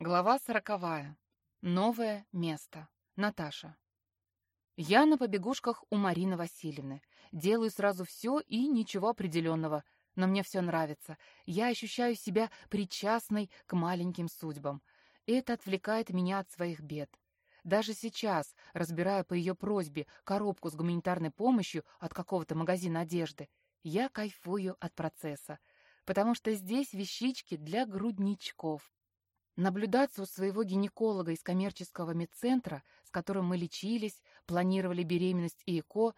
Глава сороковая. Новое место. Наташа. Я на побегушках у Марины Васильевны. Делаю сразу все и ничего определенного, но мне все нравится. Я ощущаю себя причастной к маленьким судьбам. Это отвлекает меня от своих бед. Даже сейчас, разбирая по ее просьбе коробку с гуманитарной помощью от какого-то магазина одежды, я кайфую от процесса, потому что здесь вещички для грудничков. Наблюдаться у своего гинеколога из коммерческого медцентра, с которым мы лечились, планировали беременность и ЭКО,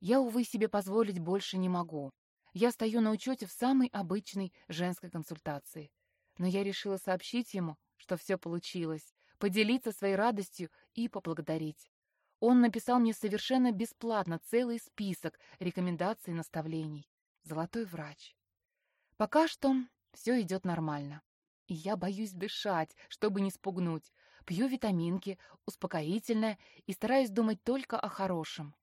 я, увы, себе позволить больше не могу. Я стою на учете в самой обычной женской консультации. Но я решила сообщить ему, что все получилось, поделиться своей радостью и поблагодарить. Он написал мне совершенно бесплатно целый список рекомендаций и наставлений. Золотой врач. Пока что все идет нормально. И я боюсь дышать, чтобы не спугнуть. Пью витаминки, успокоительное и стараюсь думать только о хорошем.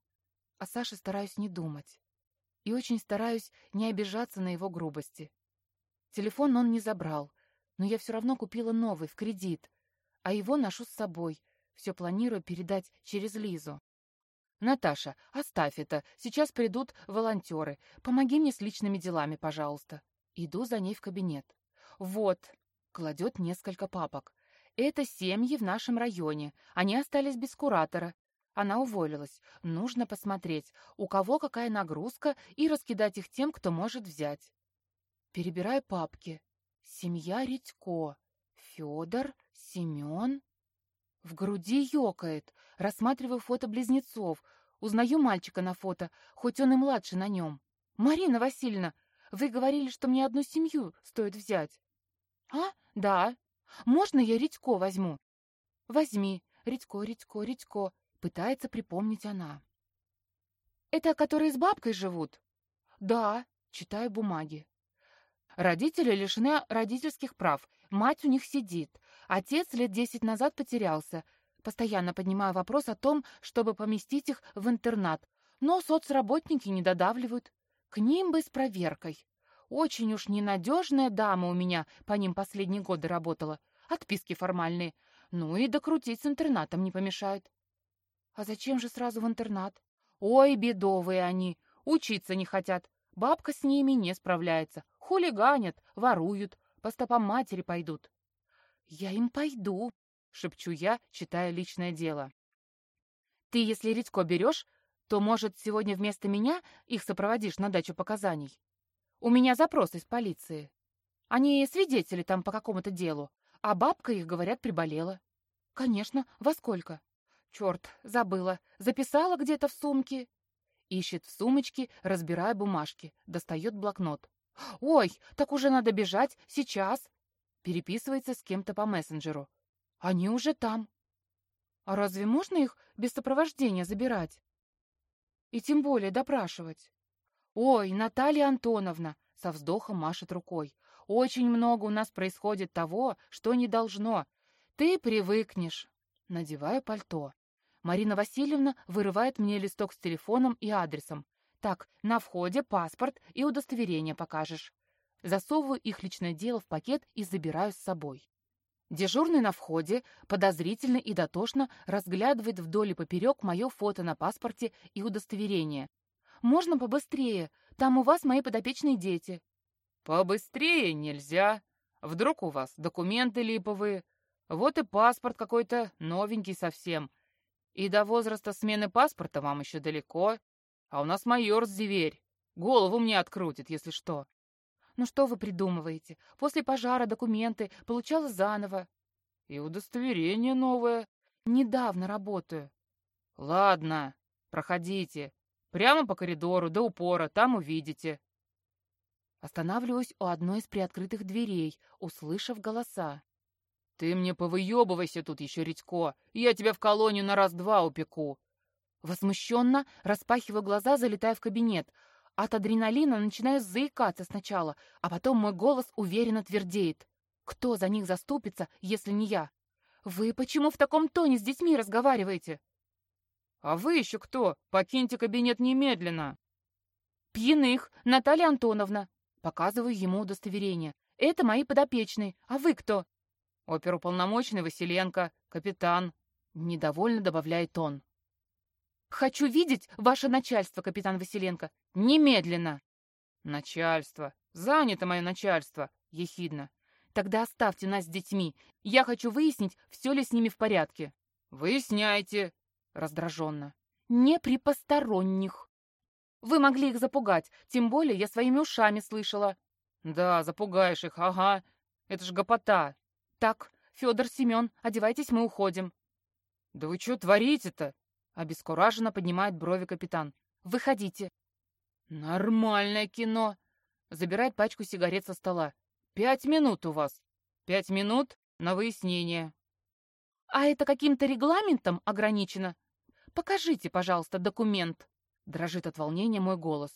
О Саше стараюсь не думать. И очень стараюсь не обижаться на его грубости. Телефон он не забрал, но я все равно купила новый, в кредит. А его ношу с собой. Все планирую передать через Лизу. «Наташа, оставь это. Сейчас придут волонтеры. Помоги мне с личными делами, пожалуйста». Иду за ней в кабинет. «Вот, Кладет несколько папок. Это семьи в нашем районе. Они остались без куратора. Она уволилась. Нужно посмотреть, у кого какая нагрузка, и раскидать их тем, кто может взять. Перебираю папки. Семья Редько. Федор, Семен. В груди ёкает. Рассматриваю фото близнецов. Узнаю мальчика на фото, хоть он и младше на нем. «Марина Васильевна, вы говорили, что мне одну семью стоит взять». «А? Да. Можно я Редько возьму?» «Возьми. Редько, Редько, Редько», — пытается припомнить она. «Это которые с бабкой живут?» «Да», — читаю бумаги. Родители лишены родительских прав. Мать у них сидит. Отец лет десять назад потерялся. Постоянно поднимаю вопрос о том, чтобы поместить их в интернат. Но соцработники не додавливают. К ним бы с проверкой. Очень уж ненадежная дама у меня по ним последние годы работала. Отписки формальные. Ну и докрутить с интернатом не помешает. А зачем же сразу в интернат? Ой, бедовые они. Учиться не хотят. Бабка с ними не справляется. Хулиганят, воруют, по стопам матери пойдут. Я им пойду, шепчу я, читая личное дело. Ты, если Редько берешь, то, может, сегодня вместо меня их сопроводишь на дачу показаний? У меня запрос из полиции. Они свидетели там по какому-то делу, а бабка их, говорят, приболела. Конечно, во сколько? Черт, забыла. Записала где-то в сумке. Ищет в сумочке, разбирая бумажки, достает блокнот. «Ой, так уже надо бежать, сейчас!» Переписывается с кем-то по мессенджеру. «Они уже там!» «А разве можно их без сопровождения забирать?» «И тем более допрашивать?» «Ой, Наталья Антоновна!» — со вздохом машет рукой. «Очень много у нас происходит того, что не должно. Ты привыкнешь!» Надеваю пальто. Марина Васильевна вырывает мне листок с телефоном и адресом. «Так, на входе паспорт и удостоверение покажешь». Засовываю их личное дело в пакет и забираю с собой. Дежурный на входе подозрительно и дотошно разглядывает вдоль и поперек мое фото на паспорте и удостоверение. Можно побыстрее? Там у вас мои подопечные дети». «Побыстрее нельзя. Вдруг у вас документы липовые. Вот и паспорт какой-то новенький совсем. И до возраста смены паспорта вам еще далеко. А у нас майор зверь. Голову мне открутит, если что». «Ну что вы придумываете? После пожара документы получала заново». «И удостоверение новое. Недавно работаю». «Ладно, проходите. Прямо по коридору, до упора, там увидите. Останавливаюсь у одной из приоткрытых дверей, услышав голоса. «Ты мне повыебывайся тут еще, Редько, я тебя в колонию на раз-два упеку!» Возмущенно, распахиваю глаза, залетая в кабинет. От адреналина начинаю заикаться сначала, а потом мой голос уверенно твердеет. «Кто за них заступится, если не я?» «Вы почему в таком тоне с детьми разговариваете?» «А вы еще кто? Покиньте кабинет немедленно!» «Пьяных, Наталья Антоновна!» Показываю ему удостоверение. «Это мои подопечные. А вы кто?» Оперуполномоченный Василенко, капитан. Недовольно добавляет он. «Хочу видеть ваше начальство, капитан Василенко. Немедленно!» «Начальство. Занято мое начальство!» — ехидно. «Тогда оставьте нас с детьми. Я хочу выяснить, все ли с ними в порядке». «Выясняйте!» — раздраженно. «Не при посторонних. Вы могли их запугать, тем более я своими ушами слышала». «Да, запугаешь их, ага. Это ж гопота». «Так, Федор, Семен, одевайтесь, мы уходим». «Да вы что творите-то?» Обескураженно поднимает брови капитан. «Выходите». «Нормальное кино!» Забирает пачку сигарет со стола. «Пять минут у вас. Пять минут на выяснение». «А это каким-то регламентом ограничено? Покажите, пожалуйста, документ». Дрожит от волнения мой голос.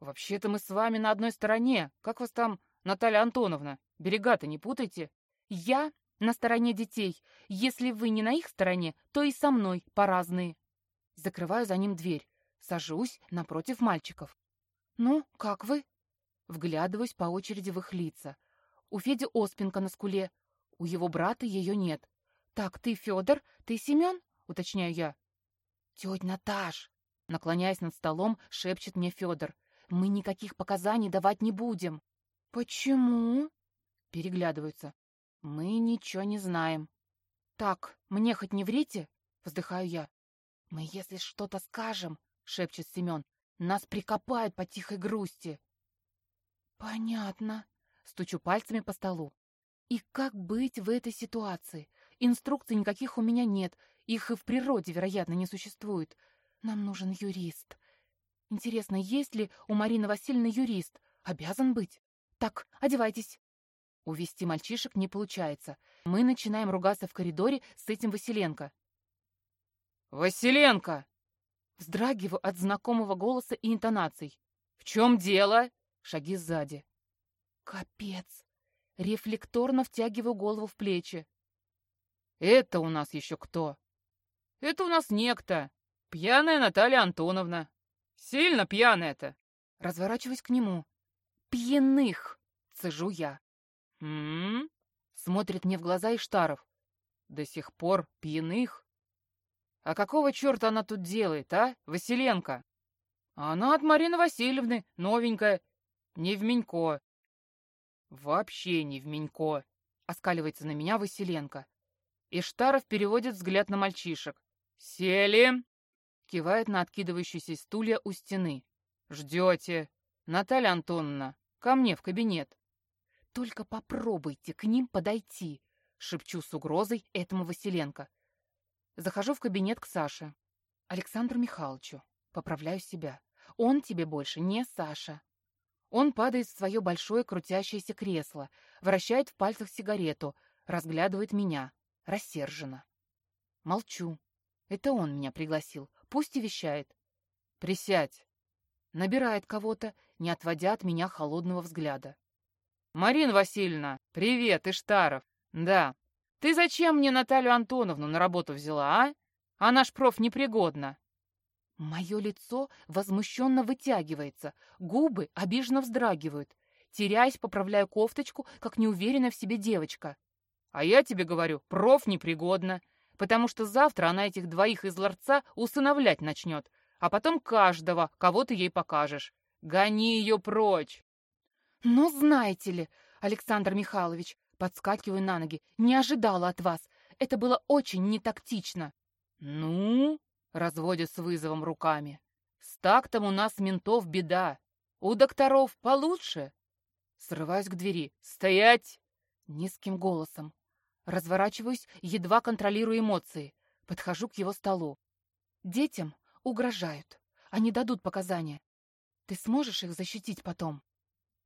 «Вообще-то мы с вами на одной стороне. Как вас там, Наталья Антоновна? Берега-то не путайте». «Я на стороне детей. Если вы не на их стороне, то и со мной по-разные». Закрываю за ним дверь. Сажусь напротив мальчиков. «Ну, как вы?» Вглядываюсь по очереди в их лица. У Феди оспинка на скуле. У его брата ее нет. «Так, ты Федор, ты Семен?» — уточняю я. «Тетя Наташ!» — наклоняясь над столом, шепчет мне Федор. «Мы никаких показаний давать не будем». «Почему?» — переглядываются. «Мы ничего не знаем». «Так, мне хоть не врите?» — вздыхаю я. «Мы если что-то скажем», — шепчет Семен, — «нас прикопают по тихой грусти». «Понятно», — стучу пальцами по столу. «И как быть в этой ситуации? Инструкций никаких у меня нет, их и в природе, вероятно, не существует. Нам нужен юрист. Интересно, есть ли у Марины Васильевны юрист? Обязан быть. Так, одевайтесь». Увести мальчишек не получается. Мы начинаем ругаться в коридоре с этим Василенко. «Василенко!» Вздрагиваю от знакомого голоса и интонаций. «В чем дело?» Шаги сзади. «Капец!» Рефлекторно втягиваю голову в плечи. «Это у нас еще кто?» «Это у нас некто. Пьяная Наталья Антоновна. Сильно пьяная-то!» Разворачиваюсь к нему. «Пьяных!» — цежу я. «М-м-м?» Смотрит мне в глаза Иштаров. «До сих пор пьяных?» «А какого черта она тут делает, а, Василенко?» «Она от Марины Васильевны, новенькая. Не в Менько». «Вообще не в Менько», — оскаливается на меня Василенко. Иштаров переводит взгляд на мальчишек. «Сели!» — кивает на откидывающиеся стулья у стены. «Ждете. Наталья Антоновна, ко мне в кабинет». «Только попробуйте к ним подойти», — шепчу с угрозой этому Василенко. Захожу в кабинет к Саше. Александру Михайловичу. Поправляю себя. Он тебе больше не Саша. Он падает в свое большое крутящееся кресло, вращает в пальцах сигарету, разглядывает меня. Рассерженно. Молчу. Это он меня пригласил. Пусть и вещает. «Присядь». Набирает кого-то, не отводя от меня холодного взгляда. «Марина Васильевна, привет, Иштаров. Да. Ты зачем мне Наталью Антоновну на работу взяла, а? Она ж проф непригодна». Мое лицо возмущенно вытягивается, губы обиженно вздрагивают. Теряясь, поправляю кофточку, как неуверенная в себе девочка. «А я тебе говорю, проф непригодна, потому что завтра она этих двоих из ларца усыновлять начнет, а потом каждого, кого ты ей покажешь. Гони ее прочь!» «Но знаете ли, Александр Михайлович, подскакиваю на ноги, не ожидала от вас. Это было очень нетактично». «Ну?» — разводит с вызовом руками. «С тактом у нас ментов беда. У докторов получше». Срываюсь к двери. «Стоять!» Низким голосом. Разворачиваюсь, едва контролируя эмоции. Подхожу к его столу. Детям угрожают. Они дадут показания. Ты сможешь их защитить потом?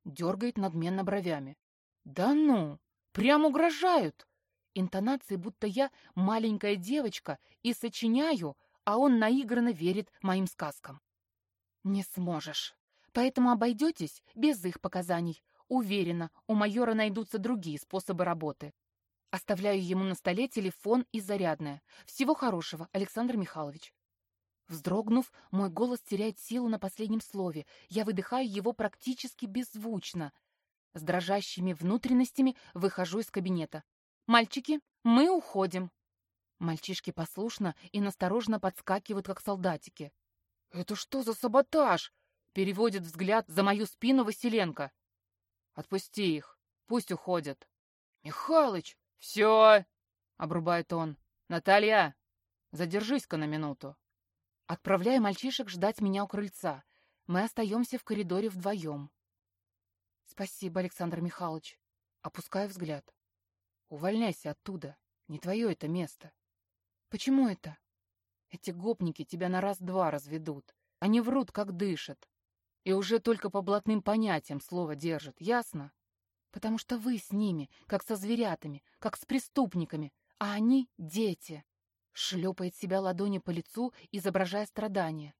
Дергает надменно бровями. «Да ну! Прям угрожают!» Интонации, будто я маленькая девочка и сочиняю, а он наигранно верит моим сказкам. «Не сможешь. Поэтому обойдетесь без их показаний. Уверена, у майора найдутся другие способы работы. Оставляю ему на столе телефон и зарядное. Всего хорошего, Александр Михайлович. Вздрогнув, мой голос теряет силу на последнем слове. Я выдыхаю его практически беззвучно. С дрожащими внутренностями выхожу из кабинета. Мальчики, мы уходим!» Мальчишки послушно и настороженно подскакивают, как солдатики. «Это что за саботаж?» — переводит взгляд за мою спину Василенко. «Отпусти их, пусть уходят». «Михалыч, все!» — обрубает он. «Наталья, задержись-ка на минуту». Отправляя мальчишек ждать меня у крыльца. Мы остаемся в коридоре вдвоем. «Спасибо, Александр Михайлович». Опускаю взгляд. «Увольняйся оттуда. Не твое это место». «Почему это?» «Эти гопники тебя на раз-два разведут. Они врут, как дышат. И уже только по блатным понятиям слово держат, ясно? Потому что вы с ними, как со зверятами, как с преступниками, а они — дети». Шлепает себя ладони по лицу, изображая страдания.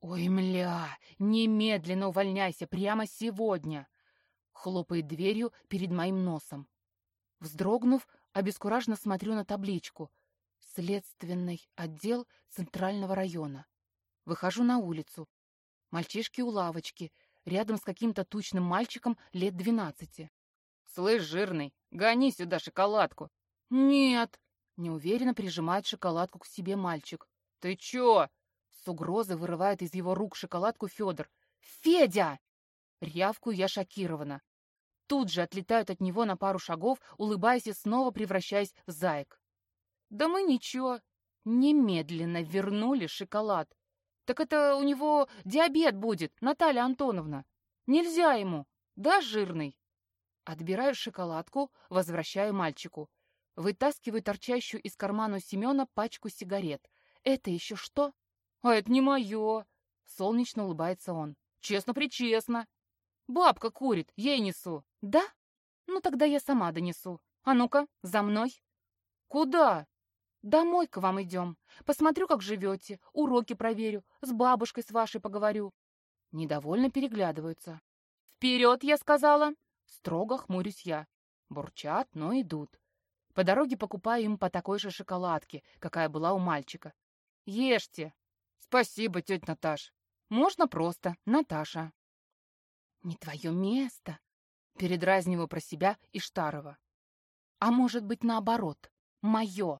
«Ой, мля, немедленно увольняйся, прямо сегодня!» Хлопает дверью перед моим носом. Вздрогнув, обескураженно смотрю на табличку. Следственный отдел Центрального района. Выхожу на улицу. Мальчишки у лавочки, рядом с каким-то тучным мальчиком лет двенадцати. «Слышь, жирный, гони сюда шоколадку!» «Нет!» — неуверенно прижимает шоколадку к себе мальчик. «Ты чё?» С угрозой вырывает из его рук шоколадку Федор. «Федя!» Рявку я шокирована. Тут же отлетают от него на пару шагов, улыбаясь и снова превращаясь в заек. «Да мы ничего. Немедленно вернули шоколад. Так это у него диабет будет, Наталья Антоновна. Нельзя ему. Да, жирный?» Отбираю шоколадку, возвращаю мальчику. Вытаскиваю торчащую из кармана Семена пачку сигарет. «Это еще что?» «А это не мое!» Солнечно улыбается он. «Честно-причестно!» Бабка курит, ей несу. Да? Ну тогда я сама донесу. А ну-ка, за мной. Куда? Домой к вам идем. Посмотрю, как живете, уроки проверю, с бабушкой с вашей поговорю. Недовольно переглядываются. Вперед, я сказала. Строго хмурюсь я. Бурчат, но идут. По дороге покупаю им по такой же шоколадке, какая была у мальчика. Ешьте. Спасибо, тетя Наташ. Можно просто, Наташа. «Не твое место!» — передразниваю про себя Иштарова. «А может быть, наоборот, мое!»